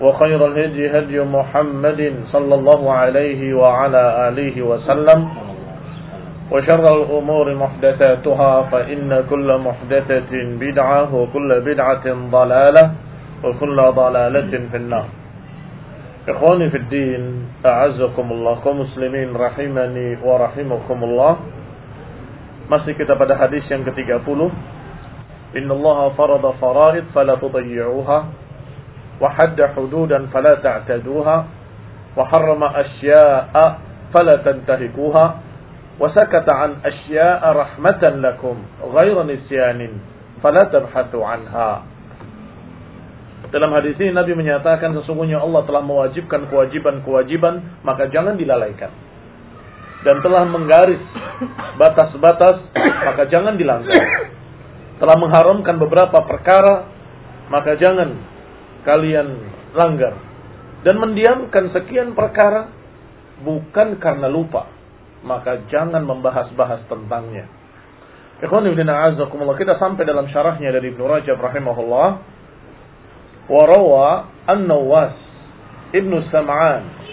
وخير الهدي هدي محمد صلى الله عليه وعلى آله وسلم. وشر الأمور محدثاتها فإن كل محدثة بدعة وكل بدعة ضلالة وكل ضلالة في النار. إخواني في الدين أعزكم الله كمسلمين رحمني ورحمكم الله. Masih kita pada hadis yang ke-30 Inna Allah farada faraid fala wa hadda hududan fala ta'taduha wa harrama asya'a fala tantahikuha وسكت عن أشياء رحمة لكم غير نسيان فلا تبحثوا عنها Dalam hadis ini Nabi menyatakan sesungguhnya Allah telah mewajibkan kewajiban-kewajiban maka jangan dilalaikan. Dan telah menggaris batas-batas maka jangan dilanggar. Telah mengharamkan beberapa perkara maka jangan kalian langgar. Dan mendiamkan sekian perkara bukan karena lupa maka jangan membahas-bahas tentangnya. Ikhwan ibn a'azakumullah kita sampai dalam syarahnya dari Ibnu Rajab rahimahullah wa rawa an-Nawas Ibnu Sam'an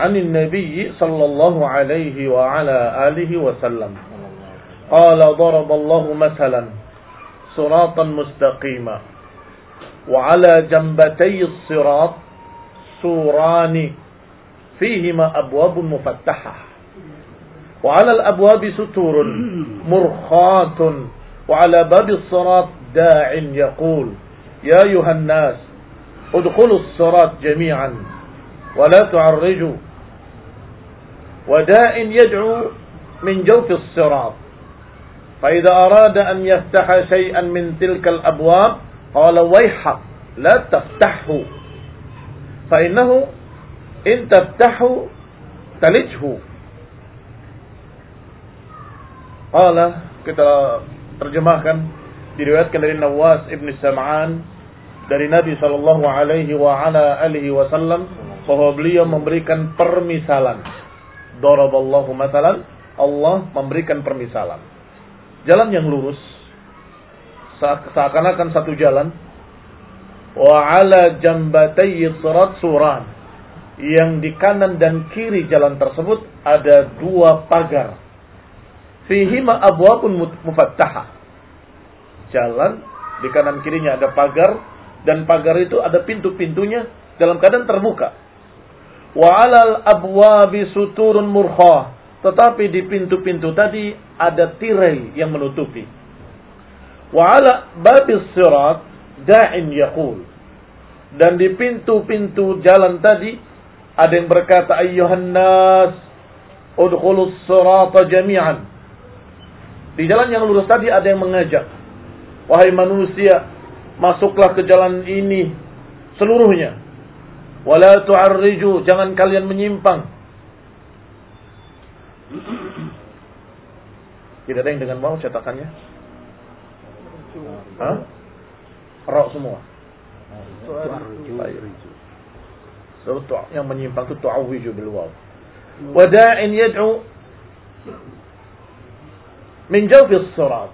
عن النبي صلى الله عليه وعلى آله وسلم قال ضرب الله مثلا صراطا مستقيما وعلى جنبتي الصراط سوران فيهما أبواب مفتحة. وعلى الأبواب ستور مرخاة. وعلى باب الصراط داع يقول يا أيها الناس ادخلوا الصراط جميعا ولا تعرجوا. وداع يدعو من جوف الصراط. فإذا أراد أن يفتح شيئا من تلك الأبواب Qala waihak la taftahu. Fa innahu in taftahu talijhu. Qala kita terjemahkan diriwayatkan dari Nawas Ibn Sam'an dari Nabi sallallahu alaihi wa ala alihi wasallam bahwa beliau memberikan permisalan. Daraballahu masalan, Allah memberikan permisalan. Jalan yang lurus seakan-akan satu jalan wa ala jambatayyi sirat suran yang di kanan dan kiri jalan tersebut ada dua pagar fihima abwabun mufattaha. Jalan di kanan kirinya ada pagar dan pagar itu ada pintu-pintunya dalam keadaan terbuka. Wa alal abwabi suturun murkha. Tetapi di pintu-pintu tadi ada tirai yang menutupi. Wa ala babis sirat da'in yaqul. Dan di pintu-pintu jalan tadi ada yang berkata ayyuhan nas udkhulus sirata jami'an Di jalan yang lurus tadi ada yang mengajak. Wahai manusia, masuklah ke jalan ini seluruhnya. Wala tu'arriju, jangan kalian menyimpang. Tidak ada yang dengan mau cetakannya? Hah? Rok semua. So, yang menyimpang itu tu'awiju bil waw. Wada'in yad'u min jawfis surat.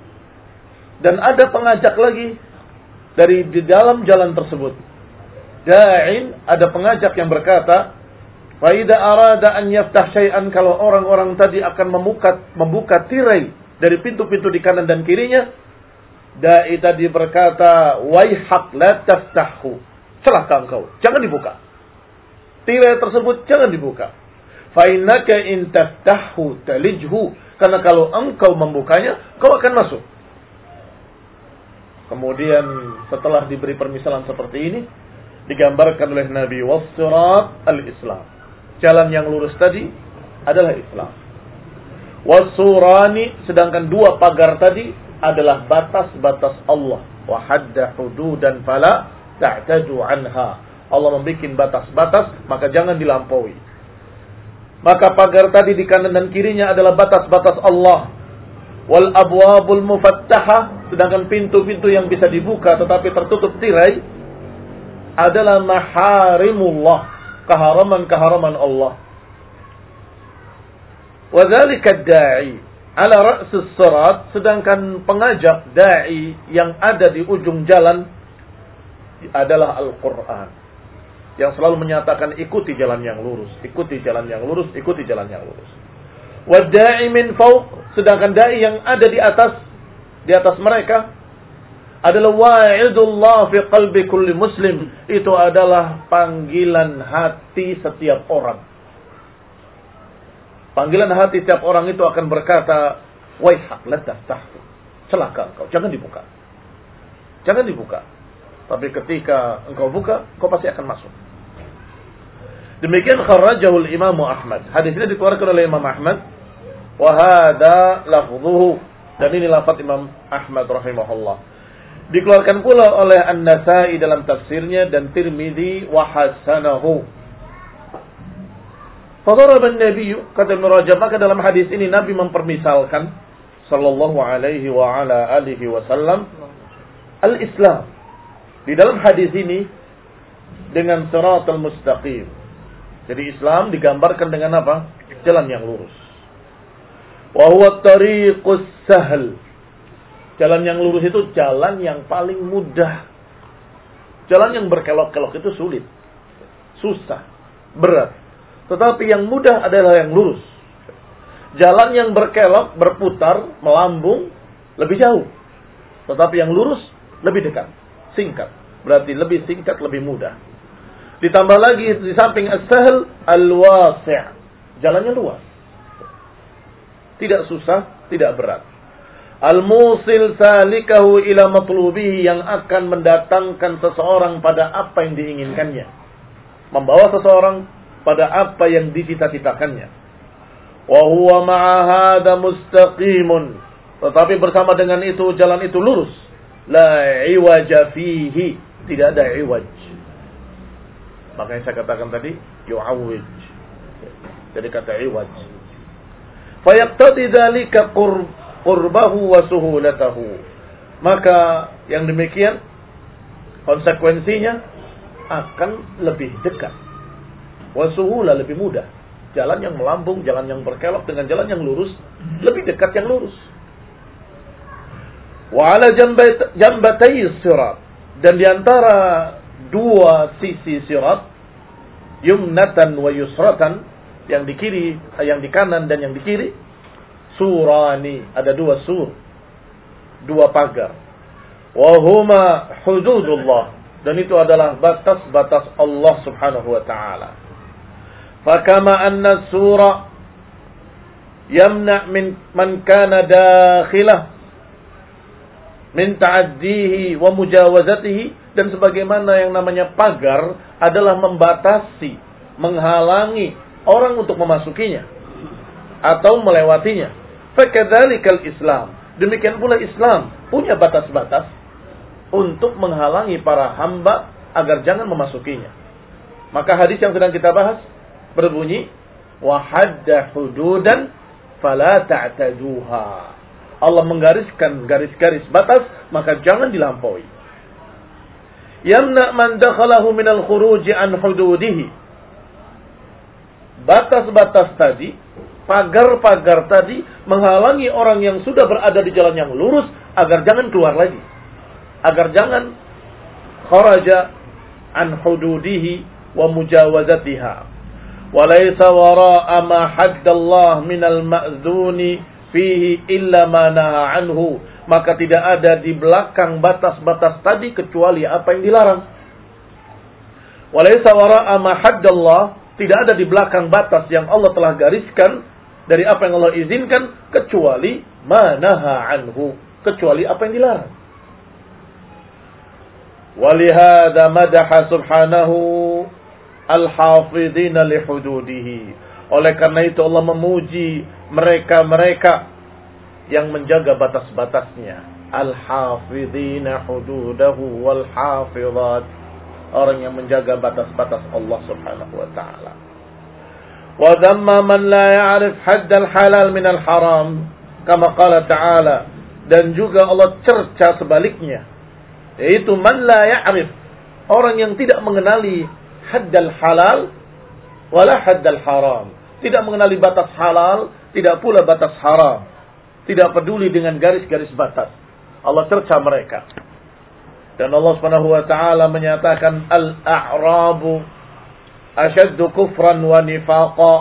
Dan ada pengajak lagi dari di dalam jalan tersebut. Da'in ada pengajak yang berkata, "Faida arada an yaftah syai'an kalau orang-orang tadi akan membuka membuka tirai dari pintu-pintu di kanan dan kirinya, dai tadi berkata, "Waihak la taftahu." Celaka engkau, jangan dibuka. Tirai tersebut jangan dibuka. Fa innaka in taftahu talijhu, karena kalau engkau membukanya, kau akan masuk. Kemudian setelah diberi permisalan seperti ini, digambarkan oleh Nabi wasirat al-Islam. Jalan yang lurus tadi adalah Islam. Wasurani sedangkan dua pagar tadi adalah batas-batas Allah. Wa hadda hududan fala ta'tadu anha. Allah membuat batas-batas, maka jangan dilampaui. Maka pagar tadi di kanan dan kirinya adalah batas-batas Allah wal abwabul mufattaha sedangkan pintu-pintu yang bisa dibuka tetapi tertutup tirai adalah maharimullah keharaman-keharaman Allah wadzalika da'i ala ra'sis sirat sedangkan pengajak dai yang ada di ujung jalan adalah Al-Qur'an yang selalu menyatakan ikuti jalan yang lurus, ikuti jalan yang lurus, ikuti jalan yang lurus. Wada'i min fauq, sedangkan dai yang ada di atas di atas mereka adalah wa'idullah fi qalbi kulli muslim. Itu adalah panggilan hati setiap orang. Panggilan hati setiap orang itu akan berkata, "Waihak la taftahtu." Celaka engkau, jangan dibuka. Jangan dibuka. Tapi ketika engkau buka, engkau pasti akan masuk. Demikian kharrajahul Imam Ahmad. Hadis ini dikeluarkan oleh Imam Ahmad. Wa hadha lafdhuhu. Dan ini lafaz Imam Ahmad rahimahullah. Dikeluarkan pula oleh An-Nasai dalam tafsirnya dan Tirmidzi wa Fadaraba Nabi kata Ibn Rajab maka dalam hadis ini Nabi mempermisalkan sallallahu alaihi wa ala alihi wasallam al-Islam. Di dalam hadis ini dengan siratal mustaqim jadi Islam digambarkan dengan apa? Jalan yang lurus. Wa huwa tariqus sahl. Jalan yang lurus itu jalan yang paling mudah. Jalan yang berkelok-kelok itu sulit. Susah, berat. Tetapi yang mudah adalah yang lurus. Jalan yang berkelok, berputar, melambung lebih jauh. Tetapi yang lurus lebih dekat, singkat. Berarti lebih singkat, lebih mudah. Ditambah lagi di samping as-sahl al-wasi'. Jalannya luas. Tidak susah, tidak berat. Al-musil salikahu ila matlubihi yang akan mendatangkan seseorang pada apa yang diinginkannya. Membawa seseorang pada apa yang dicita-citakannya. Wa huwa ma'a mustaqimun. Tetapi bersama dengan itu jalan itu lurus. La iwaja fihi. Tidak ada iwaj. Makanya saya katakan tadi yu'awwij. Jadi kata iwaj. Fayaqtadi dzalika qurbahu wa suhulatahu. Maka yang demikian konsekuensinya akan lebih dekat. Wa suhula lebih mudah. Jalan yang melambung, jalan yang berkelok dengan jalan yang lurus lebih dekat yang lurus. Wa ala jambatay sirat dan di antara dua sisi sirat yumnatan wa yusratan yang di kiri, yang di kanan dan yang di kiri surani, ada dua sur, dua pagar. Wahuma hududullah dan itu adalah batas-batas Allah Subhanahu wa taala. Fakama anna surah yamna min man kana dakhilah min ta'addihi wa mujawazatihi dan sebagaimana yang namanya pagar adalah membatasi, menghalangi orang untuk memasukinya atau melewatinya. Fakadzalikal Islam. Demikian pula Islam punya batas-batas untuk menghalangi para hamba agar jangan memasukinya. Maka hadis yang sedang kita bahas berbunyi wahadda hududan fala ta'taduha. Allah menggariskan garis-garis batas maka jangan dilampaui. Yamna man dakhalahu minal khuruji an hududihi. Batas-batas tadi, pagar-pagar tadi menghalangi orang yang sudah berada di jalan yang lurus agar jangan keluar lagi. Agar jangan kharaja an hududihi wa mujawazatiha وليس وراء ما حد الله من المأذون فيه إلا ما نهى عنه maka tidak ada di belakang batas-batas tadi kecuali apa yang dilarang. Walaysa wara'a ma haddallah, tidak ada di belakang batas yang Allah telah gariskan dari apa yang Allah izinkan kecuali manaha anhu, kecuali apa yang dilarang. Walihada madaha subhanahu al-hafidhina li hududihi. Oleh karena itu Allah memuji mereka-mereka yang menjaga batas-batasnya. Al-hafidhina hududahu wal hafidhat. Orang yang menjaga batas-batas Allah Subhanahu wa taala. Wa man la ya'rif hadd al-halal min al-haram kama qala ta'ala dan juga Allah cerca sebaliknya yaitu man la ya'rif orang yang tidak mengenali haddal halal wala haddal haram. Tidak mengenali batas halal, tidak pula batas haram. Tidak peduli dengan garis-garis batas. Allah cerca mereka. Dan Allah Subhanahu wa taala menyatakan al-a'rabu ashaddu kufran wa nifaqa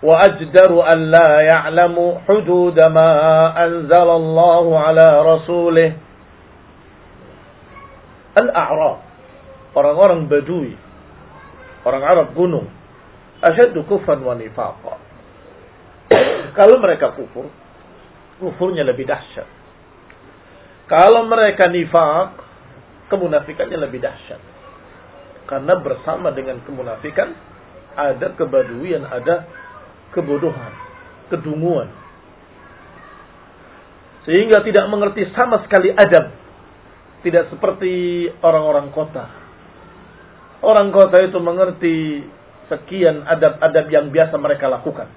wa ajdaru an la ya'lamu hudud ma anzala Allah ala rasulih. Al-a'rab orang-orang Badui orang Arab gunung. Asyaddu kufran wa nifaqa. Kalau mereka kufur, kufurnya lebih dahsyat. Kalau mereka nifak, kemunafikannya lebih dahsyat. Karena bersama dengan kemunafikan, ada kebaduian, ada kebodohan, kedunguan. Sehingga tidak mengerti sama sekali adab. Tidak seperti orang-orang kota Orang kota itu mengerti sekian adab-adab yang biasa mereka lakukan.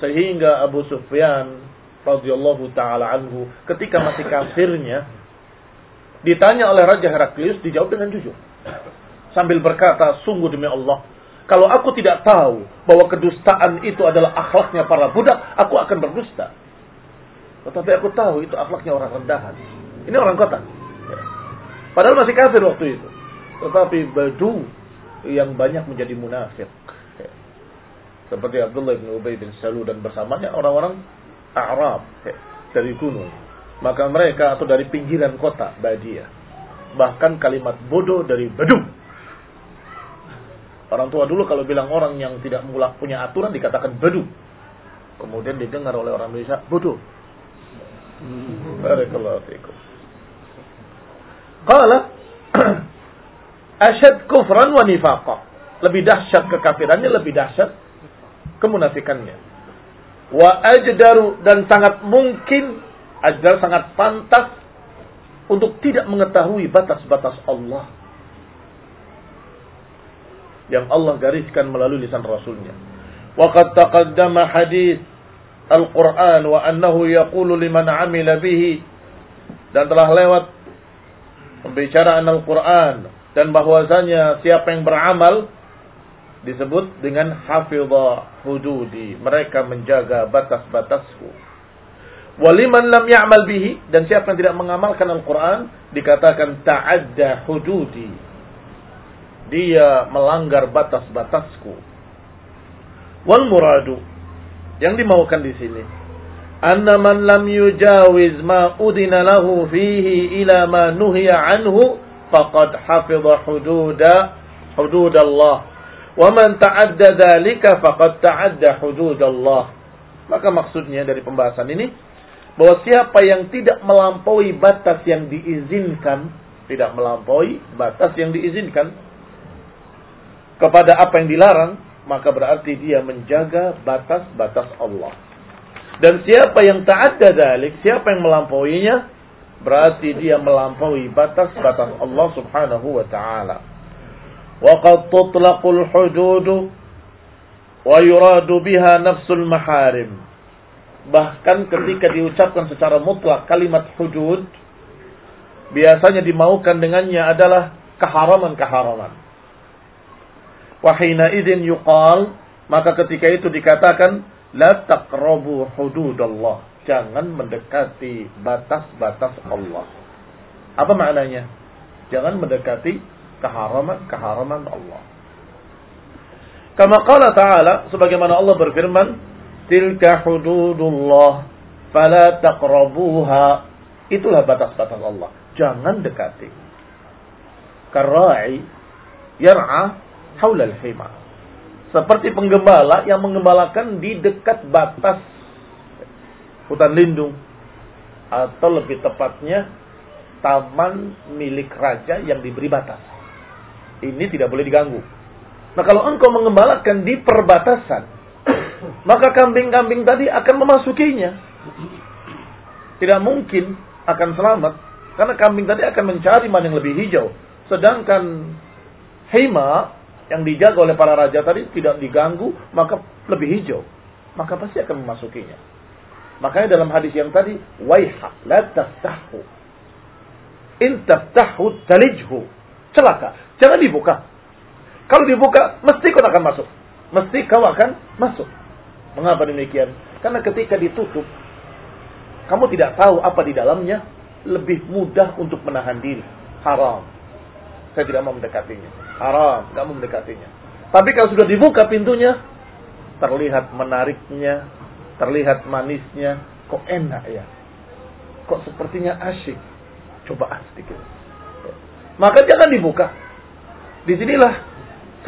Sehingga Abu Sufyan radhiyallahu taala anhu ketika masih kafirnya ditanya oleh Raja Heraklius dijawab dengan jujur. Sambil berkata, sungguh demi Allah, kalau aku tidak tahu bahwa kedustaan itu adalah akhlaknya para budak, aku akan berdusta. Tetapi aku tahu itu akhlaknya orang rendahan. Ini orang kota. Padahal masih kafir waktu itu. Tetapi badu yang banyak menjadi munafik. Seperti Abdullah bin Ubay bin Salul dan bersamanya orang-orang Arab dari gunung. Maka mereka atau dari pinggiran kota Badia. Bahkan kalimat bodoh dari badu. Orang tua dulu kalau bilang orang yang tidak punya aturan dikatakan badu. Kemudian didengar oleh orang Indonesia bodoh. Barakallahu fiikum. Qala asyad kufran wa nifaqa. Lebih dahsyat kekafirannya, lebih dahsyat kemunafikannya. Wa ajdaru dan sangat mungkin ajdar sangat pantas untuk tidak mengetahui batas-batas Allah yang Allah gariskan melalui lisan Rasulnya. Waqad taqaddama hadis Al-Quran wa annahu yaqulu liman amila bihi dan telah lewat pembicaraan Al-Quran dan bahwasanya siapa yang beramal disebut dengan hafidha hududi. Mereka menjaga batas-batasku. Waliman lam ya'mal bihi. Dan siapa yang tidak mengamalkan Al-Qur'an dikatakan ta'adda hududi. Dia melanggar batas-batasku. Wal muradu. Yang dimaukan di sini. Anna man lam yujawiz ma udina lahu fihi ila ma nuhiya anhu faqad hafidha hududa hudud Allah. Wa man ta'adda dzalika faqad ta'adda hudud Allah. Maka maksudnya dari pembahasan ini bahwa siapa yang tidak melampaui batas yang diizinkan, tidak melampaui batas yang diizinkan kepada apa yang dilarang, maka berarti dia menjaga batas-batas Allah. Dan siapa yang ta'adda dalik, siapa yang melampauinya, berarti dia melampaui batas-batas Allah Subhanahu wa taala. Wa qad tutlaqul hudud wa yuradu biha nafsul maharim. Bahkan ketika diucapkan secara mutlak kalimat hudud, biasanya dimaukan dengannya adalah keharaman-keharaman. Wahina idin yuqal, maka ketika itu dikatakan La taqrabu hududallah. Jangan mendekati batas-batas Allah. Apa maknanya? Jangan mendekati keharaman-keharaman Allah. Kama qala ta'ala, sebagaimana Allah berfirman, Tilka hududullah, fala taqrabuha. Itulah batas-batas Allah. Jangan dekati. Karra'i yar'a haula al-hima seperti penggembala yang menggembalakan di dekat batas hutan lindung atau lebih tepatnya taman milik raja yang diberi batas. Ini tidak boleh diganggu. Nah kalau engkau mengembalakan di perbatasan, maka kambing-kambing tadi akan memasukinya. Tidak mungkin akan selamat karena kambing tadi akan mencari mana yang lebih hijau. Sedangkan hima yang dijaga oleh para raja tadi tidak diganggu, maka lebih hijau. Maka pasti akan memasukinya. Makanya dalam hadis yang tadi, waiha la taftahu. In taftahu talijhu. Celaka. Jangan dibuka. Kalau dibuka, mesti kau akan masuk. Mesti kau akan masuk. Mengapa demikian? Karena ketika ditutup, kamu tidak tahu apa di dalamnya, lebih mudah untuk menahan diri. Haram. Saya tidak mau mendekatinya. Haram, nggak mau mendekatinya. Tapi kalau sudah dibuka pintunya, terlihat menariknya, terlihat manisnya, kok enak ya. Kok sepertinya asyik. Coba ah sedikit. Maka jangan dibuka. Di sinilah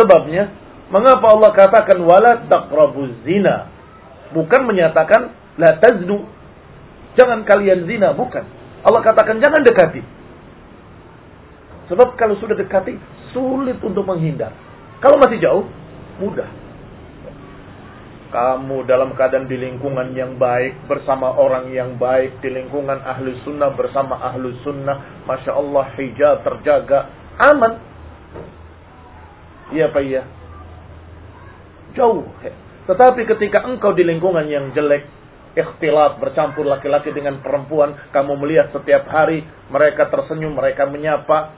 sebabnya mengapa Allah katakan wala taqrabuz zina. Bukan menyatakan la taznu. Jangan kalian zina, bukan. Allah katakan jangan dekati. Sebab kalau sudah dekati, sulit untuk menghindar. Kalau masih jauh, mudah. Kamu dalam keadaan di lingkungan yang baik, bersama orang yang baik, di lingkungan ahli sunnah, bersama ahli sunnah. Masya Allah, hijab terjaga, aman. Iya Pak Iya. Jauh. Tetapi ketika engkau di lingkungan yang jelek, ikhtilat bercampur laki-laki dengan perempuan, kamu melihat setiap hari mereka tersenyum, mereka menyapa,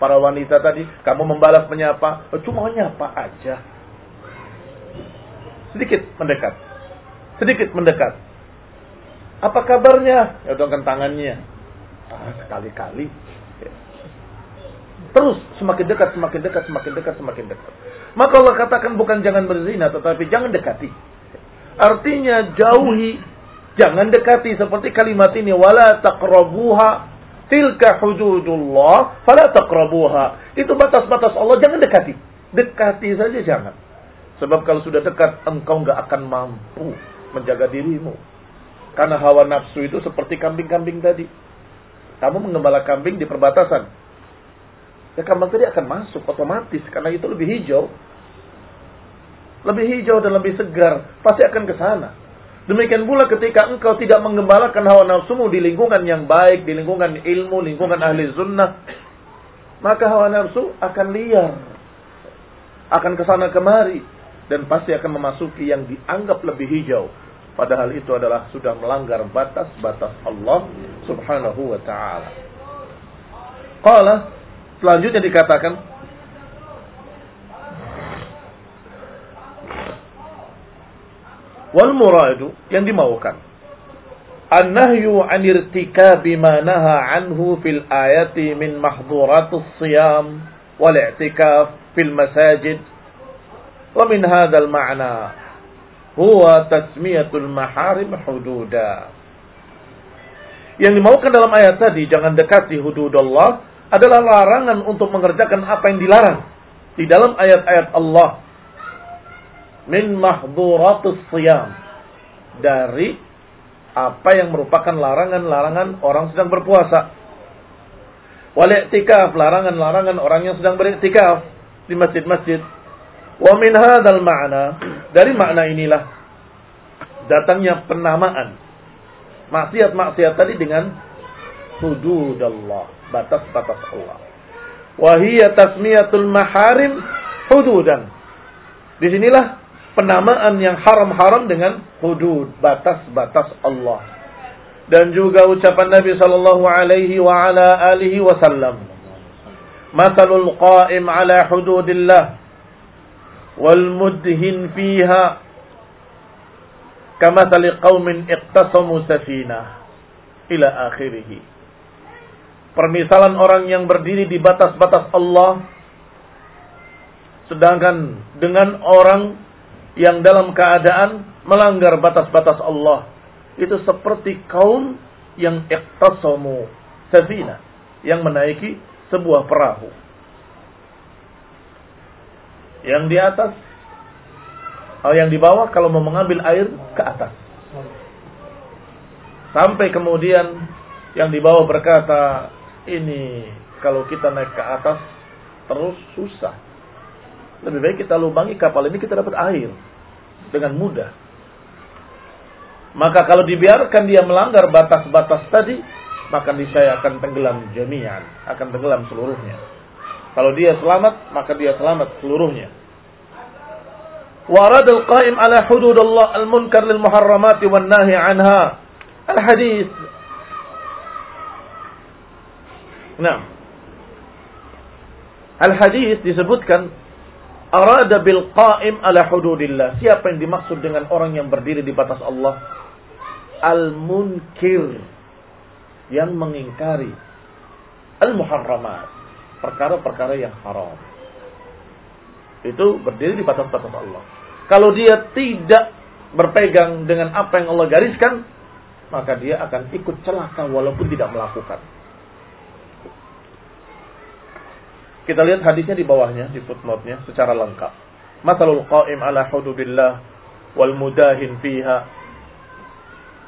para wanita tadi, kamu membalas menyapa, oh, cuma menyapa aja. Sedikit mendekat. Sedikit mendekat. Apa kabarnya? Ya dongkan tangannya. Ah, sekali-kali. Terus semakin dekat, semakin dekat, semakin dekat, semakin dekat. Maka Allah katakan bukan jangan berzina, tetapi jangan dekati. Artinya jauhi, jangan dekati seperti kalimat ini wala taqrabuha Tilka hududullah, fala taqrabuha. Itu batas-batas Allah, jangan dekati. Dekati saja jangan. Sebab kalau sudah dekat, engkau nggak akan mampu menjaga dirimu. Karena hawa nafsu itu seperti kambing-kambing tadi. Kamu mengembala kambing di perbatasan. Ya kambing tadi akan masuk otomatis karena itu lebih hijau. Lebih hijau dan lebih segar, pasti akan ke sana. Demikian pula ketika engkau tidak mengembalakan hawa nafsumu di lingkungan yang baik, di lingkungan ilmu, lingkungan ahli sunnah, maka hawa nafsu akan liar. Akan ke sana kemari. Dan pasti akan memasuki yang dianggap lebih hijau. Padahal itu adalah sudah melanggar batas-batas Allah subhanahu wa ta'ala. Qala, selanjutnya dikatakan, Wal muradu yang dimaukan. An-nahyu an irtikabi ma naha anhu fil ayati min mahduratus siyam wal i'tikaf fil masajid. Wa min hadzal ma'na huwa tasmiyatul maharim hududa. Yang dimaukan dalam ayat tadi jangan dekati hududullah adalah larangan untuk mengerjakan apa yang dilarang di dalam ayat-ayat Allah min mahduratus siyam dari apa yang merupakan larangan-larangan orang sedang berpuasa. Wal larangan-larangan orang yang sedang beriktikaf di masjid-masjid. Wa min hadzal ma'na, dari makna inilah Datangnya penamaan. Maksiat-maksiat tadi dengan hududallah. Batas-batas Allah. Wahiyya tasmiyatul maharim hududan. Di sinilah penamaan yang haram-haram dengan hudud. Batas-batas Allah. Dan juga ucapan Nabi sallallahu alaihi wa ala alihi wasallam. Masalul qa'im ala hududillah والمدهن فيها كمثل قوم اقتصموا سفينة إلى آخره Permisalan orang yang berdiri di batas-batas Allah sedangkan dengan orang yang dalam keadaan melanggar batas-batas Allah itu seperti kaum yang iqtasamu safina yang menaiki sebuah perahu yang di atas atau yang di bawah kalau mau mengambil air ke atas. Sampai kemudian yang di bawah berkata, ini kalau kita naik ke atas terus susah. Lebih baik kita lubangi kapal ini kita dapat air dengan mudah. Maka kalau dibiarkan dia melanggar batas-batas tadi, maka niscaya akan tenggelam jami'an, akan tenggelam seluruhnya. Kalau dia selamat, maka dia selamat seluruhnya. Warad al-qaim ala hudud Allah al-munkar lil muharramat wan nahi anha. Al-hadis. Nah. Al-hadis disebutkan arada bil qaim ala hududillah. Siapa yang dimaksud dengan orang yang berdiri di batas Allah? Al-munkir yang mengingkari al-muharramat perkara-perkara yang haram. Itu berdiri di batas-batas Allah. Kalau dia tidak berpegang dengan apa yang Allah gariskan, maka dia akan ikut celaka walaupun tidak melakukan. Kita lihat hadisnya di bawahnya, di footnote-nya secara lengkap. Masalul qa'im ala hududillah wal mudahin fiha.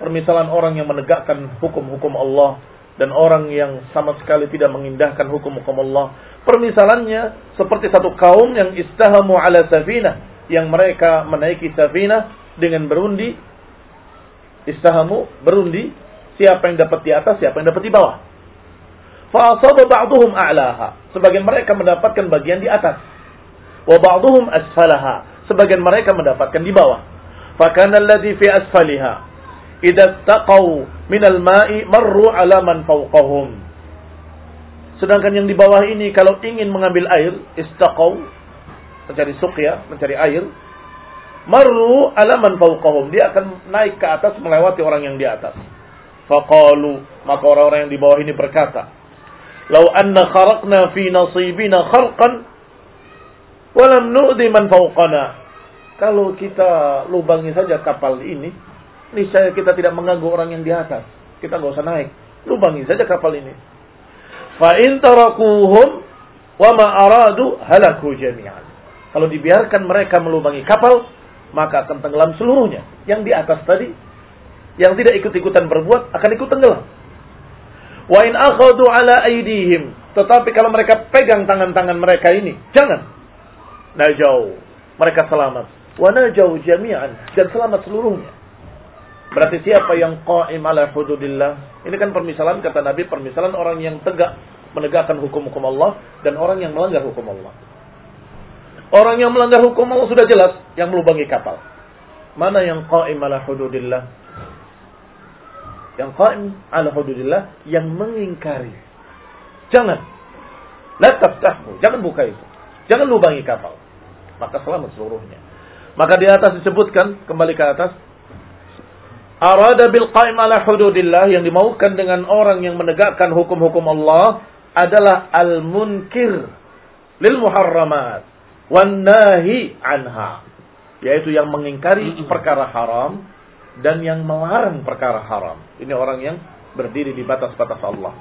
Permisalan orang yang menegakkan hukum-hukum Allah dan orang yang sama sekali tidak mengindahkan hukum-hukum Allah. Permisalannya seperti satu kaum yang istahamu ala safina yang mereka menaiki safina dengan berundi istahamu berundi siapa yang dapat di atas siapa yang dapat di bawah. Fa asaba ba'dhum a'laha. Sebagian mereka mendapatkan bagian di atas. Wa ba'dhum asfalaha. Sebagian mereka mendapatkan di bawah. Fa kana alladhi fi asfaliha idza taqau minal ma'i marru ala man fawqahum. Sedangkan yang di bawah ini kalau ingin mengambil air, istaqau, mencari suqya, mencari air, marru ala man fawqahum. Dia akan naik ke atas melewati orang yang di atas. Faqalu, maka orang-orang yang di bawah ini berkata, "Lau anna kharaqna fi nasibina kharqan wa lam nu'di man fawqana." Kalau kita lubangi saja kapal ini, niscaya kita tidak mengganggu orang yang di atas. Kita nggak usah naik. Lubangi saja kapal ini. Fa in tarakuhum wa ma aradu halaku jami'an. Kalau dibiarkan mereka melubangi kapal, maka akan tenggelam seluruhnya. Yang di atas tadi, yang tidak ikut-ikutan berbuat, akan ikut tenggelam. Wa in akhadu ala aidihim. Tetapi kalau mereka pegang tangan-tangan mereka ini, jangan. Najau. Mereka selamat. Wa najau jami'an. Dan selamat seluruhnya. Berarti siapa yang qa'im ala hududillah? Ini kan permisalan kata Nabi, permisalan orang yang tegak menegakkan hukum-hukum Allah dan orang yang melanggar hukum Allah. Orang yang melanggar hukum Allah sudah jelas yang melubangi kapal. Mana yang qa'im ala hududillah? Yang qa'im ala hududillah yang mengingkari. Jangan. La taftahu. Jangan buka itu. Jangan lubangi kapal. Maka selamat seluruhnya. Maka di atas disebutkan, kembali ke atas, Arada bil qaim ala hududillah yang dimaukan dengan orang yang menegakkan hukum-hukum Allah adalah al-munkir lil muharramat wan nahi anha yaitu yang mengingkari perkara haram dan yang melarang perkara haram. Ini orang yang berdiri di batas-batas Allah.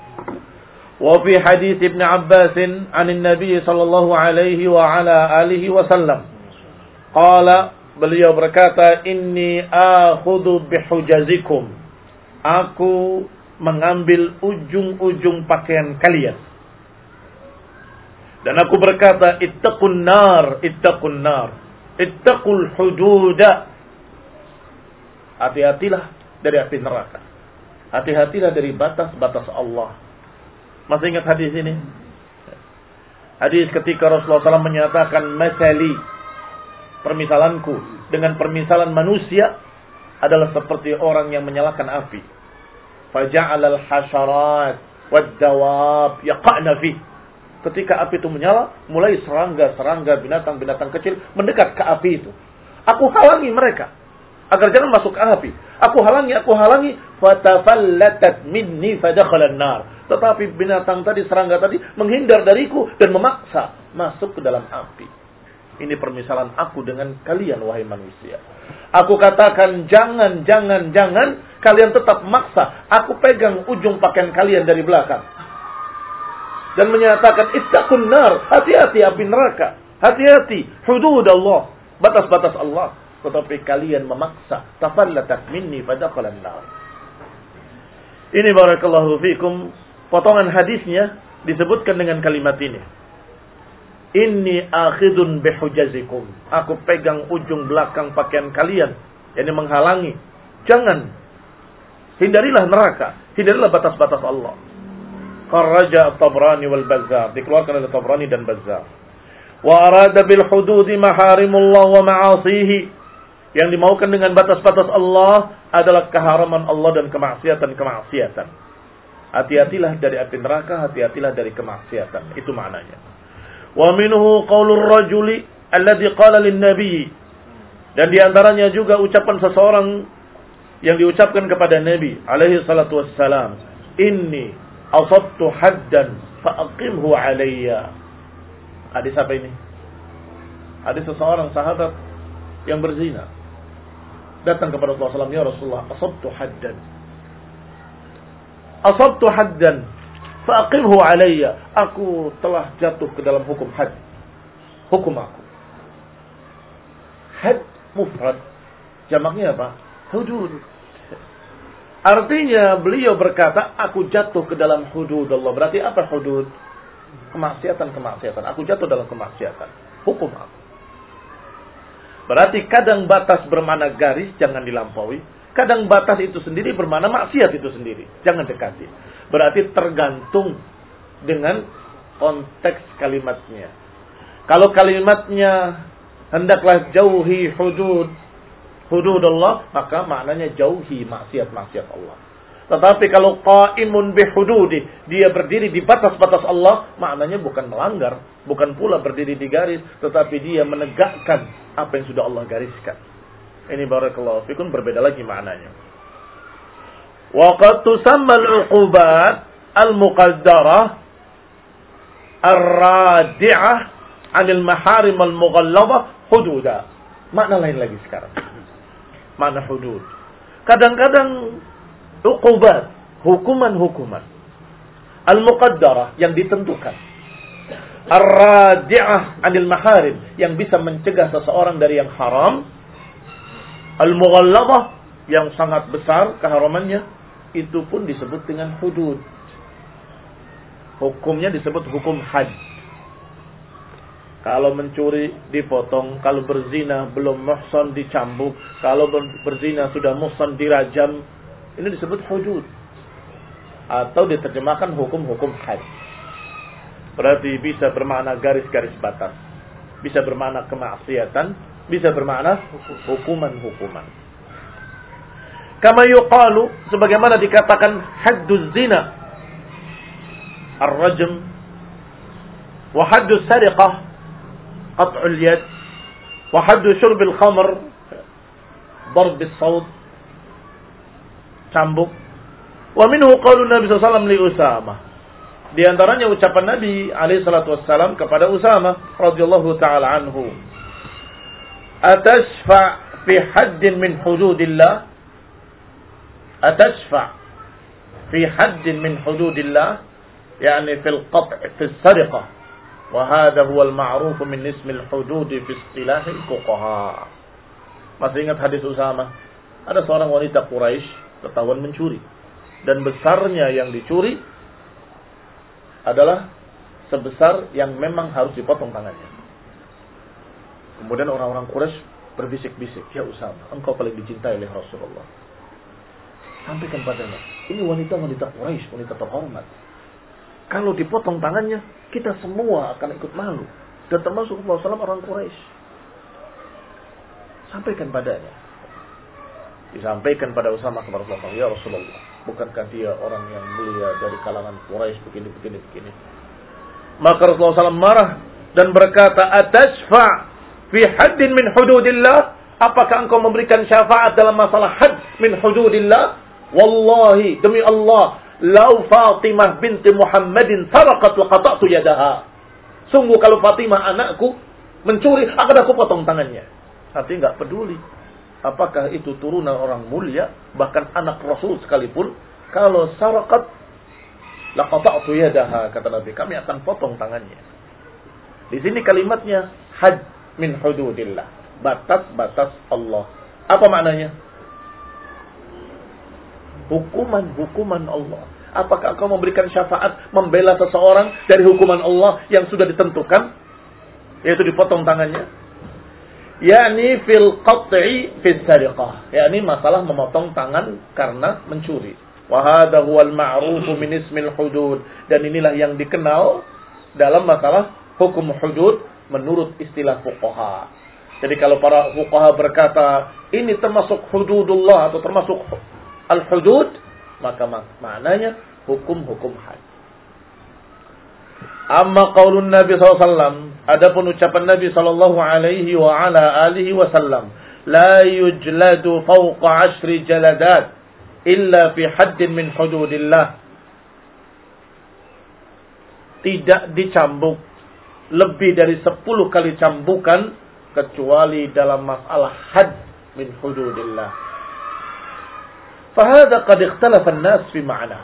Wa fi hadis Ibn Abbas an Nabi sallallahu alaihi wa ala alihi wasallam qala beliau berkata, Inni akhudu bihujazikum. Aku mengambil ujung-ujung pakaian kalian. Dan aku berkata, Ittaqun nar, ittaqun nar. Ittaqul hududa. Hati-hatilah dari api neraka. Hati-hatilah dari batas-batas Allah. Masih ingat hadis ini? Hadis ketika Rasulullah SAW menyatakan masali permisalanku dengan permisalan manusia adalah seperti orang yang menyalakan api. Faja'al al-hasharat wad-dawab yaqa'na fi. Ketika api itu menyala, mulai serangga-serangga binatang-binatang kecil mendekat ke api itu. Aku halangi mereka agar jangan masuk ke api. Aku halangi, aku halangi, fatafallatat minni fadakhalan nar. Tetapi binatang tadi, serangga tadi menghindar dariku dan memaksa masuk ke dalam api. Ini permisalan aku dengan kalian wahai manusia. Aku katakan jangan, jangan, jangan. Kalian tetap maksa. Aku pegang ujung pakaian kalian dari belakang. Dan menyatakan ittaqun nar. Hati-hati api neraka. Hati-hati hudud Allah. Batas-batas Allah. Tetapi kalian memaksa. Tafallatat minni fadaqalan nar. Ini barakallahu fikum. Potongan hadisnya disebutkan dengan kalimat ini. Inni akhidun bihujazikum. Aku pegang ujung belakang pakaian kalian. Yang menghalangi. Jangan. Hindarilah neraka. Hindarilah batas-batas Allah. Kharraja Tabrani wal Bazzar. Dikeluarkan oleh Tabrani dan Bazzar. Wa arada bil hududi maharimullah wa ma'asihi. Yang dimaukan dengan batas-batas Allah adalah keharaman Allah dan kemaksiatan-kemaksiatan. Hati-hatilah dari api neraka, hati-hatilah dari kemaksiatan. Itu maknanya. Qaulur rajuli alladhi qala lin nabi. Dan di antaranya juga ucapan seseorang yang diucapkan kepada Nabi alaihi salatu wassalam, "Inni asabtu haddan faqimhu alayya." Hadis apa ini? Hadis seseorang sahabat yang berzina. Datang kepada Rasulullah SAW, "Ya Rasulullah, asabtu haddan." Asabtu haddan Faqimhu alayya. Aku telah jatuh ke dalam hukum had. Hukum aku. Had mufrad. Jamaknya apa? Hudud. Artinya beliau berkata, aku jatuh ke dalam hudud Allah. Berarti apa hudud? Kemaksiatan-kemaksiatan. Aku jatuh dalam kemaksiatan. Hukum aku. Berarti kadang batas bermana garis, jangan dilampaui. Kadang batas itu sendiri bermana maksiat itu sendiri. Jangan dekati. Berarti tergantung dengan konteks kalimatnya. Kalau kalimatnya hendaklah jauhi hudud hudud Allah, maka maknanya jauhi maksiat-maksiat Allah. Tetapi kalau qaimun bihududi, dia berdiri di batas-batas Allah, maknanya bukan melanggar, bukan pula berdiri di garis, tetapi dia menegakkan apa yang sudah Allah gariskan. Ini barakallahu fikum berbeda lagi maknanya. Wa qad tusamma al-uqubat al-muqaddarah ar-radi'ah 'anil maharim al-mughalladhah hududa. Makna lain lagi sekarang. Makna hudud. Kadang-kadang uqubat, hukuman-hukuman al-muqaddarah yang ditentukan ar-radi'ah anil maharim yang bisa mencegah seseorang dari yang haram al-mughallabah yang sangat besar keharamannya itu pun disebut dengan hudud. Hukumnya disebut hukum had. Kalau mencuri dipotong, kalau berzina belum muhsan dicambuk, kalau berzina sudah muhsan dirajam, ini disebut hudud. Atau diterjemahkan hukum-hukum had. Berarti bisa bermakna garis-garis batas. Bisa bermakna kemaksiatan, bisa bermakna hukuman-hukuman. Kama yuqalu sebagaimana dikatakan hadduz zina ar-rajm wa haddus sariqah qat'ul yad wa haddu syurbil khamr darb as-sawt cambuk. Wa minhu qaulu Nabi sallallahu li Usama. Di antaranya ucapan Nabi alaihi salatu wassalam kepada Usama radhiyallahu taala anhu atashfa fi haddin min hududillah أتشفع في حد من حدود الله يعني في القطع في السرقة وهذا هو المعروف من اسم الحدود في اصطلاح الفقهاء Masih ingat hadis Usama? Ada seorang wanita Quraisy ketahuan mencuri dan besarnya yang dicuri adalah sebesar yang memang harus dipotong tangannya. Kemudian orang-orang Quraisy berbisik-bisik, "Ya Usama, engkau paling dicintai oleh Rasulullah." Sampaikan padanya, ini wanita-wanita Quraisy, wanita terhormat. Kalau dipotong tangannya, kita semua akan ikut malu. Dan termasuk Rasulullah orang Quraisy. Sampaikan padanya. Disampaikan pada Usama kepada Rasulullah, "Ya Rasulullah, bukankah dia orang yang mulia dari kalangan Quraisy begini begini begini?" Maka Rasulullah SAW marah dan berkata, "Atasfa fi haddin min hududillah?" Apakah engkau memberikan syafaat dalam masalah had min hududillah? Wallahi demi Allah, lau Fatimah binti Muhammadin saraqat laqata'tu yadaha. Sungguh kalau Fatimah anakku mencuri, akan aku potong tangannya. Artinya nggak peduli. Apakah itu turunan orang mulia, bahkan anak Rasul sekalipun, kalau saraqat laqata'tu yadaha kata Nabi, kami akan potong tangannya. Di sini kalimatnya had min hududillah, batas-batas Allah. Apa maknanya? Hukuman-hukuman Allah. Apakah engkau memberikan syafaat membela seseorang dari hukuman Allah yang sudah ditentukan? Yaitu dipotong tangannya. Yakni fil qat'i fil sariqah. Yakni masalah memotong tangan karena mencuri. Wahada huwal ma'rufu min ismil hudud. Dan inilah yang dikenal dalam masalah hukum hudud menurut istilah fuqaha. Jadi kalau para fuqaha berkata ini termasuk hududullah atau termasuk al-hudud, maka maknanya hukum-hukum had. Amma qaulun Nabi SAW, adapun ucapan Nabi sallallahu alaihi wa ala alihi wasallam, la yujladu fawqa ashri jaladat illa fi haddin min hududillah. Tidak dicambuk lebih dari sepuluh kali cambukan kecuali dalam masalah had min hududillah. Fahada qad ikhtalafa an-nas fi ma'na.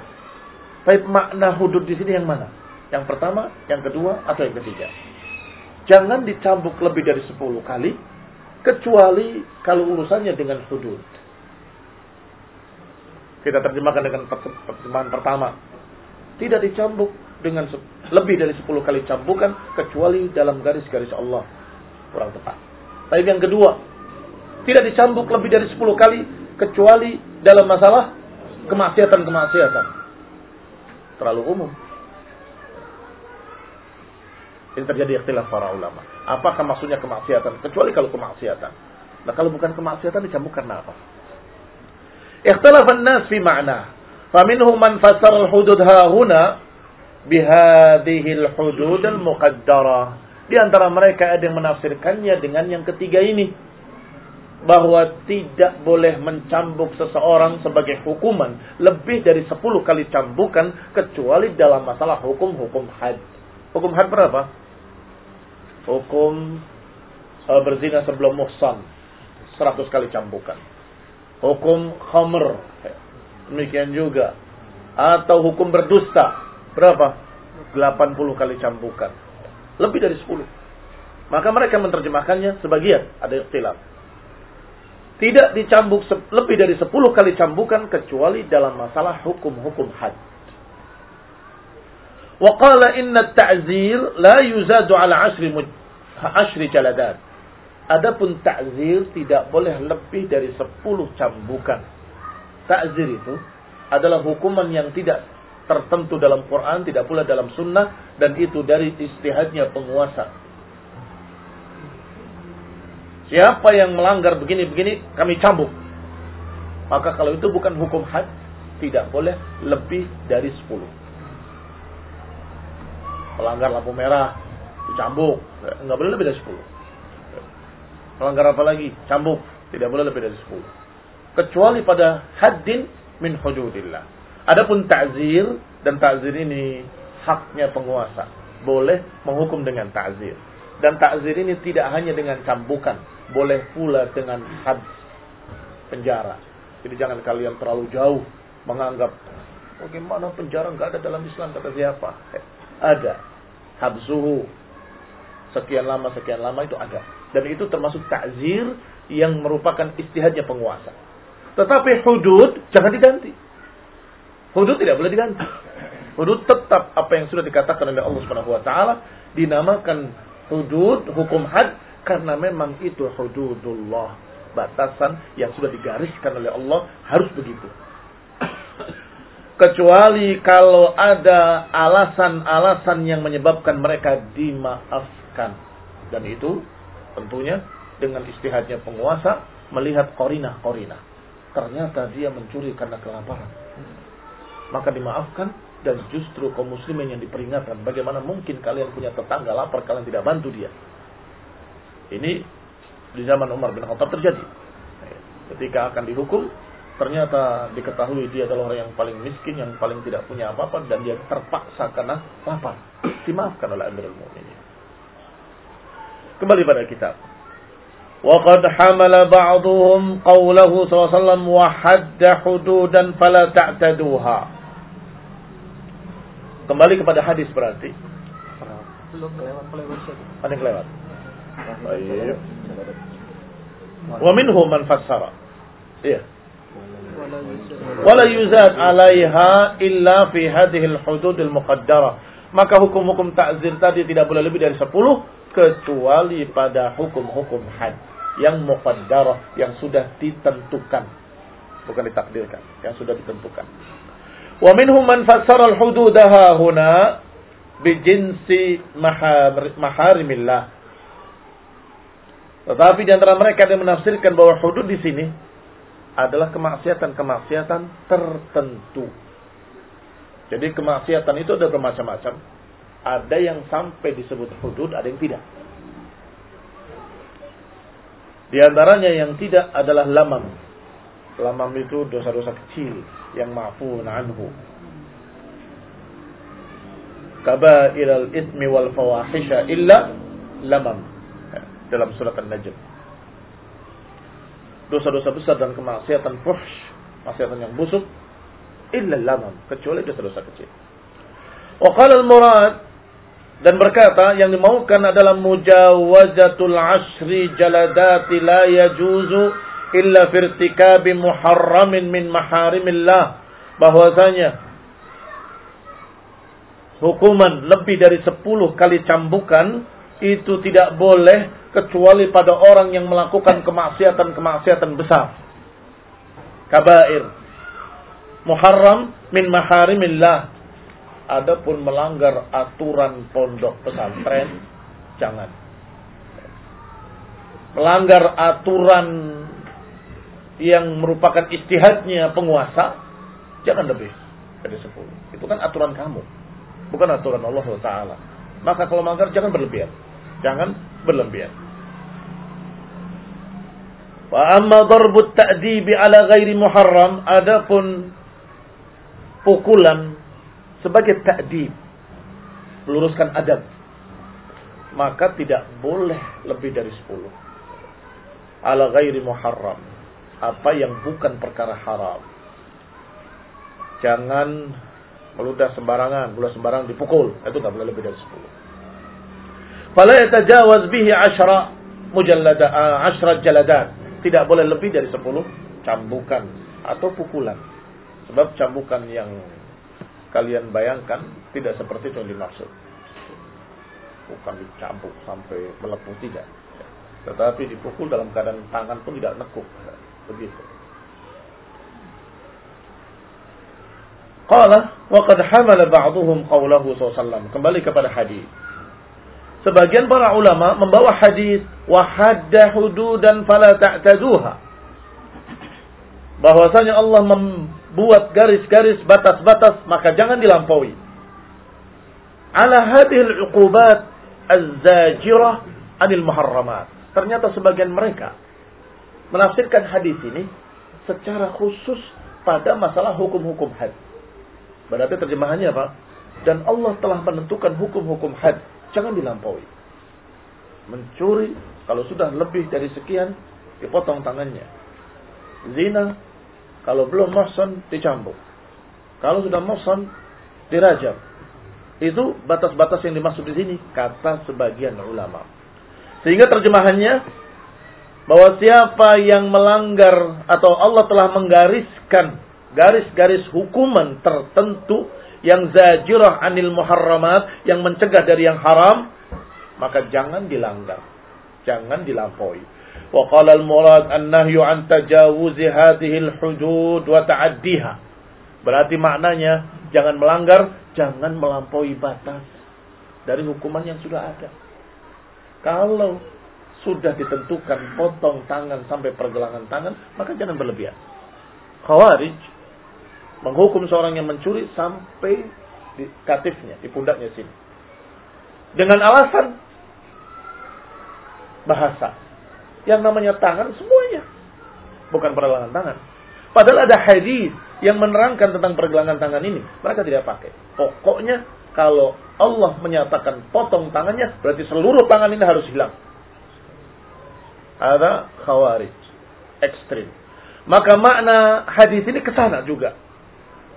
Baik makna hudud di sini yang mana? Yang pertama, yang kedua, atau yang ketiga? Jangan dicambuk lebih dari sepuluh kali kecuali kalau urusannya dengan hudud. Kita terjemahkan dengan terjemahan pertama. Tidak dicambuk dengan lebih dari 10 kali cambukan kecuali dalam garis-garis Allah. Kurang tepat. Tapi yang kedua, tidak dicambuk lebih dari 10 kali kecuali dalam masalah kemaksiatan-kemaksiatan. Terlalu umum. Ini terjadi ikhtilaf para ulama. Apakah maksudnya kemaksiatan? Kecuali kalau kemaksiatan. Nah kalau bukan kemaksiatan dicambuk karena apa? Ikhtilafan nas fi ma'na. Faminhum man fassara al-hudud hahuna bihadhihi al-hudud al-muqaddarah. Di antara mereka ada yang menafsirkannya dengan yang ketiga ini. Bahwa tidak boleh mencambuk seseorang sebagai hukuman lebih dari 10 kali cambukan kecuali dalam masalah hukum-hukum had. Hukum had berapa? Hukum uh, berzina sebelum muhsan 100 kali cambukan hukum khamr demikian juga atau hukum berdusta berapa? 80 kali cambukan. Lebih dari 10. Maka mereka menerjemahkannya sebagian ada ikhtilaf. Tidak dicambuk lebih dari 10 kali cambukan kecuali dalam masalah hukum-hukum had. Wa qala inna ta'zir la yuzadu ala ashri ashri jaladat. Adapun takzir tidak boleh lebih dari 10 cambukan. Takzir itu adalah hukuman yang tidak tertentu dalam Quran, tidak pula dalam sunnah, dan itu dari istihadnya penguasa. Siapa yang melanggar begini-begini, kami cambuk. Maka kalau itu bukan hukum had, tidak boleh lebih dari 10. Melanggar lampu merah, dicambuk. Enggak boleh lebih dari 10. Melanggar apa lagi? Cambuk. Tidak boleh lebih dari 10. Kecuali pada haddin min hududillah. Adapun ta'zir dan ta'zir ini haknya penguasa. Boleh menghukum dengan ta'zir. Dan ta'zir ini tidak hanya dengan cambukan. Boleh pula dengan had penjara. Jadi jangan kalian terlalu jauh menganggap bagaimana penjara nggak ada dalam Islam kata siapa? Eh, ada. Habsuhu. Sekian lama, sekian lama itu ada. Dan itu termasuk takzir yang merupakan istihadnya penguasa. Tetapi hudud jangan diganti. Hudud tidak boleh diganti. Hudud tetap apa yang sudah dikatakan oleh Allah Subhanahu wa taala dinamakan hudud hukum had Karena memang itu hududullah. Batasan yang sudah digariskan oleh Allah harus begitu. Kecuali kalau ada alasan-alasan yang menyebabkan mereka dimaafkan. Dan itu tentunya dengan istihadnya penguasa melihat korinah-korinah. Ternyata dia mencuri karena kelaparan. Maka dimaafkan dan justru kaum muslimin yang diperingatkan. Bagaimana mungkin kalian punya tetangga lapar kalian tidak bantu dia. Ini di zaman Umar bin Khattab terjadi. Ketika akan dihukum, ternyata diketahui dia adalah orang yang paling miskin, yang paling tidak punya apa-apa, dan dia terpaksa karena lapar. Dimaafkan oleh Amirul Mu'minin. Kembali pada kitab. وقد حمل بعضهم قوله صلى الله عليه وسلم وحد حدودا فلا تعتدوها kembali kepada hadis berarti. Belum kelewat kelewat ada yang kelewat? Baik. Wa minhum man fassara. Iya. Wala yuzad alaiha illa fi hadhihi al-hudud al-muqaddara. Maka hukum-hukum takzir tadi tidak boleh lebih dari 10 kecuali pada hukum-hukum had yang muqaddarah yang sudah ditentukan. Bukan ditakdirkan yang sudah ditentukan wa minhum man fassara al-hududaha huna bijinsi maharimillah tetapi di antara mereka yang menafsirkan bahwa hudud di sini adalah kemaksiatan-kemaksiatan tertentu. Jadi kemaksiatan itu ada bermacam-macam. Ada yang sampai disebut hudud, ada yang tidak. Di antaranya yang tidak adalah lamam. Lamam itu dosa-dosa kecil yang ma'fun anhu. Kaba'ir al-ithmi wal fawahisha illa lamam. Dalam surat An-Najm. Dosa-dosa besar dan kemaksiatan fuhsh, maksiatan yang busuk illa lamam, kecuali dosa-dosa kecil. Wa qala al-murad dan berkata yang dimaukan adalah mujawazatul ashri jaladati la yajuzu illa firtikabi muharramin min maharimillah. Bahwasanya hukuman lebih dari 10 kali cambukan itu tidak boleh kecuali pada orang yang melakukan kemaksiatan-kemaksiatan besar. Kabair. Muharram min maharimillah. Adapun melanggar aturan pondok pesantren, jangan. Melanggar aturan yang merupakan istihadnya penguasa, jangan lebih dari sepuluh. Itu kan aturan kamu, bukan aturan Allah Taala. Maka kalau melanggar jangan berlebihan, jangan berlebihan. Wa amma darbut ta'dibi ala ghairi muharram, adapun pukulan sebagai takdib, meluruskan adab, maka tidak boleh lebih dari sepuluh. Ala ghairi muharram. Apa yang bukan perkara haram. Jangan meludah sembarangan, meludah sembarangan dipukul. Itu nggak boleh lebih dari sepuluh. Fala yatajawaz bihi ashra mujallada ashra jaladat. Tidak boleh lebih dari sepuluh cambukan atau pukulan. Sebab cambukan yang kalian bayangkan tidak seperti itu yang dimaksud. Bukan dicambuk sampai melepuh tidak. Tetapi dipukul dalam keadaan tangan pun tidak nekuk. Begitu. Qala wa qad hamala ba'dhum qawlahu sallallahu Kembali kepada hadis. Sebagian para ulama membawa hadis wa hadda hududan fala ta'taduha. Bahwasanya Allah buat garis-garis batas-batas maka jangan dilampaui. Ala hadhil uqubat az-zajirah anil muharramat. Ternyata sebagian mereka menafsirkan hadis ini secara khusus pada masalah hukum-hukum had. Berarti terjemahannya apa? Dan Allah telah menentukan hukum-hukum had. Jangan dilampaui. Mencuri, kalau sudah lebih dari sekian, dipotong tangannya. Zina, kalau belum muhsan dicambuk. Kalau sudah muhsan dirajam. Itu batas-batas yang dimaksud di sini kata sebagian ulama. Sehingga terjemahannya bahwa siapa yang melanggar atau Allah telah menggariskan garis-garis hukuman tertentu yang zajirah anil muharramat yang mencegah dari yang haram maka jangan dilanggar Jangan dilampaui. Wa qala al-murad an-nahyu an tajawuzi hadhihi al-hudud wa ta'addiha. Berarti maknanya jangan melanggar, jangan melampaui batas dari hukuman yang sudah ada. Kalau sudah ditentukan potong tangan sampai pergelangan tangan, maka jangan berlebihan. Khawarij menghukum seorang yang mencuri sampai di katifnya, di pundaknya sini. Dengan alasan bahasa. Yang namanya tangan semuanya. Bukan pergelangan tangan. Padahal ada hadis yang menerangkan tentang pergelangan tangan ini. Mereka tidak pakai. Pokoknya kalau Allah menyatakan potong tangannya, berarti seluruh tangan ini harus hilang. Ada khawarij. Ekstrim. Maka makna hadis ini ke sana juga.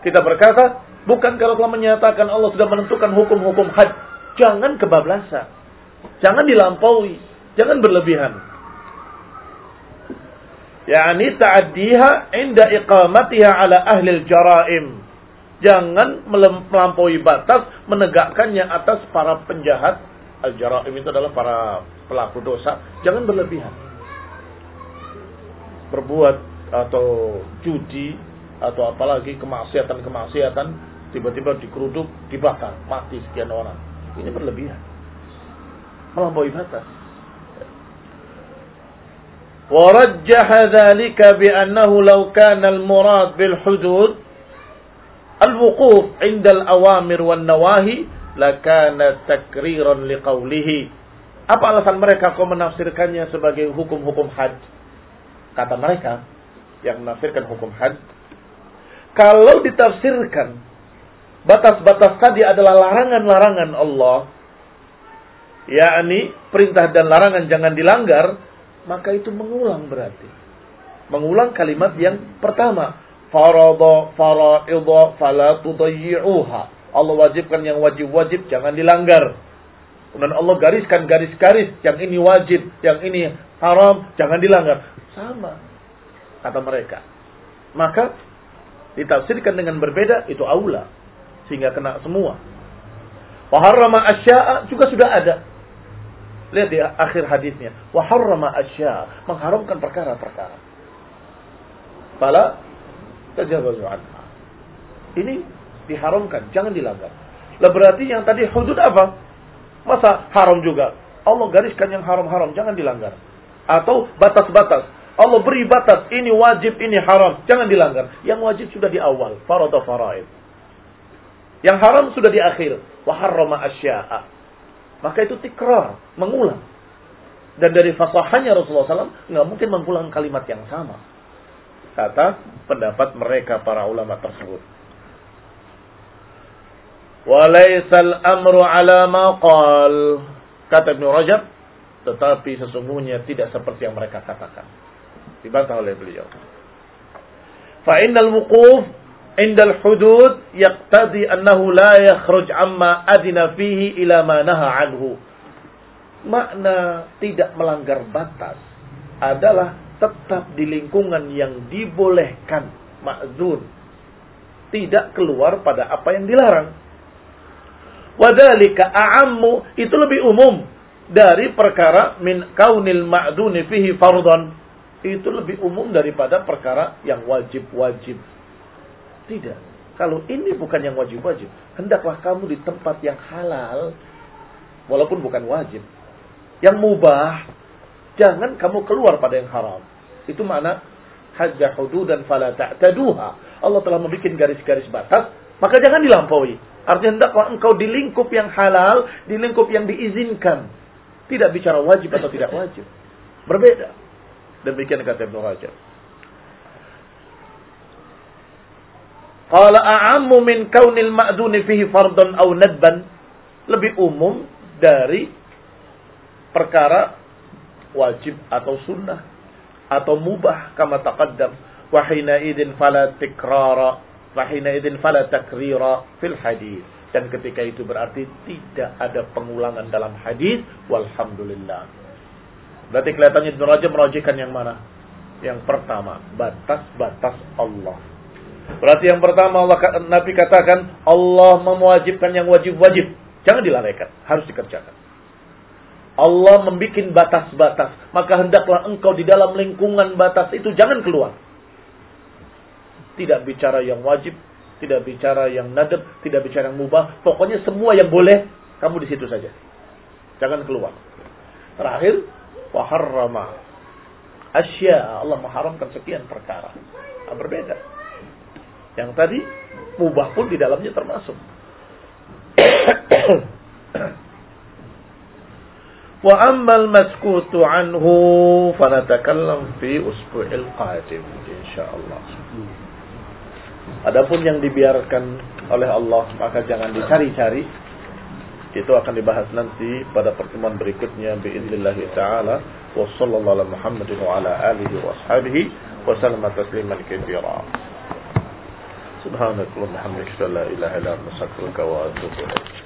Kita berkata, bukan kalau telah menyatakan Allah sudah menentukan hukum-hukum had. Jangan kebablasan. Jangan dilampaui. Jangan berlebihan. Yani ta'addiha inda iqamatiha ala ahli jaraim Jangan melampaui batas menegakkannya atas para penjahat. Al-jaraim itu adalah para pelaku dosa. Jangan berlebihan Berbuat atau judi atau apalagi kemaksiatan-kemaksiatan tiba-tiba dikeruduk, dibakar, mati sekian orang. Ini berlebihan. Melampaui batas. ورجح ذلك بأنه لو كان المراد بالحدود الوقوف عند الأوامر والنواهي لكان تكريرا لقوله apa alasan mereka kau menafsirkannya sebagai hukum-hukum had? Kata mereka yang menafsirkan hukum had, kalau ditafsirkan batas-batas tadi adalah larangan-larangan Allah, yakni perintah dan larangan jangan dilanggar, maka itu mengulang berarti. Mengulang kalimat yang pertama, farada faraidha fala tudayyi'uha. Allah wajibkan yang wajib-wajib jangan dilanggar. Dan Allah gariskan garis-garis yang ini wajib, yang ini haram, jangan dilanggar. Sama kata mereka. Maka ditafsirkan dengan berbeda itu aula sehingga kena semua. Waharrama asya'a juga sudah ada. Lihat di akhir hadisnya. Waharrama asya'a mengharamkan perkara-perkara. Fala tajawazu anha. Ini diharamkan, jangan dilanggar. Lah berarti yang tadi hudud apa? Masa haram juga? Allah gariskan yang haram-haram, jangan dilanggar. Atau batas-batas. Allah beri batas, ini wajib, ini haram. Jangan dilanggar. Yang wajib sudah di awal. Farada faraid. Yang haram sudah di akhir. Waharrama asya'a. Maka itu tikrar, mengulang. Dan dari fasahanya Rasulullah SAW, nggak mungkin mengulang kalimat yang sama. Kata pendapat mereka para ulama tersebut. Walaisal amru ala ma qal. Kata Ibn Rajab, tetapi sesungguhnya tidak seperti yang mereka katakan. Dibantah oleh beliau. Fa innal wuquf indal hudud yaqtadi annahu la yakhruj amma adina fihi ila ma naha anhu. Makna tidak melanggar batas adalah tetap di lingkungan yang dibolehkan, ma'zun. Tidak keluar pada apa yang dilarang. Wadhalika a'ammu itu lebih umum dari perkara min kaunil ma'duni fihi fardhan itu lebih umum daripada perkara yang wajib-wajib. Tidak. Kalau ini bukan yang wajib-wajib, hendaklah kamu di tempat yang halal, walaupun bukan wajib. Yang mubah, jangan kamu keluar pada yang haram. Itu makna hajjah dan fala ta'taduha. Allah telah membuat garis-garis batas, maka jangan dilampaui. Artinya hendaklah engkau di lingkup yang halal, di lingkup yang diizinkan. Tidak bicara wajib atau tidak wajib. Berbeda. Demikian kata Ibn Rajab. Qala a'ammu min kaunil ma'duni fihi fardun aw nadban. Lebih umum dari perkara wajib atau sunnah atau mubah kama taqaddam wa hina idin fala tikrara wa hina idin fala takrira fil hadis dan ketika itu berarti tidak ada pengulangan dalam hadis walhamdulillah Berarti kelihatannya Ibn Rajab merajihkan yang mana? Yang pertama, batas-batas Allah. Berarti yang pertama Allah Nabi katakan Allah mewajibkan yang wajib-wajib. Jangan dilalaikan, harus dikerjakan. Allah membuat batas-batas. Maka hendaklah engkau di dalam lingkungan batas itu jangan keluar. Tidak bicara yang wajib, tidak bicara yang nadab, tidak bicara yang mubah. Pokoknya semua yang boleh, kamu di situ saja. Jangan keluar. Terakhir, waharrama asya. Allah mengharamkan sekian perkara. Nah, berbeda. Yang tadi, mubah pun di dalamnya termasuk. Wa ammal maskutu anhu fanatakallam fi usbu'il qadim insyaallah. Adapun yang dibiarkan oleh Allah maka jangan dicari-cari. Itu akan dibahas nanti pada pertemuan berikutnya biidznillah taala. Wa sallallahu ala Muhammadin wa ala alihi wa ashabihi wa sallama tasliman katsira. Subhanakallahumma wa bihamdika la ilaha illa anta astaghfiruka wa atubu ilaik.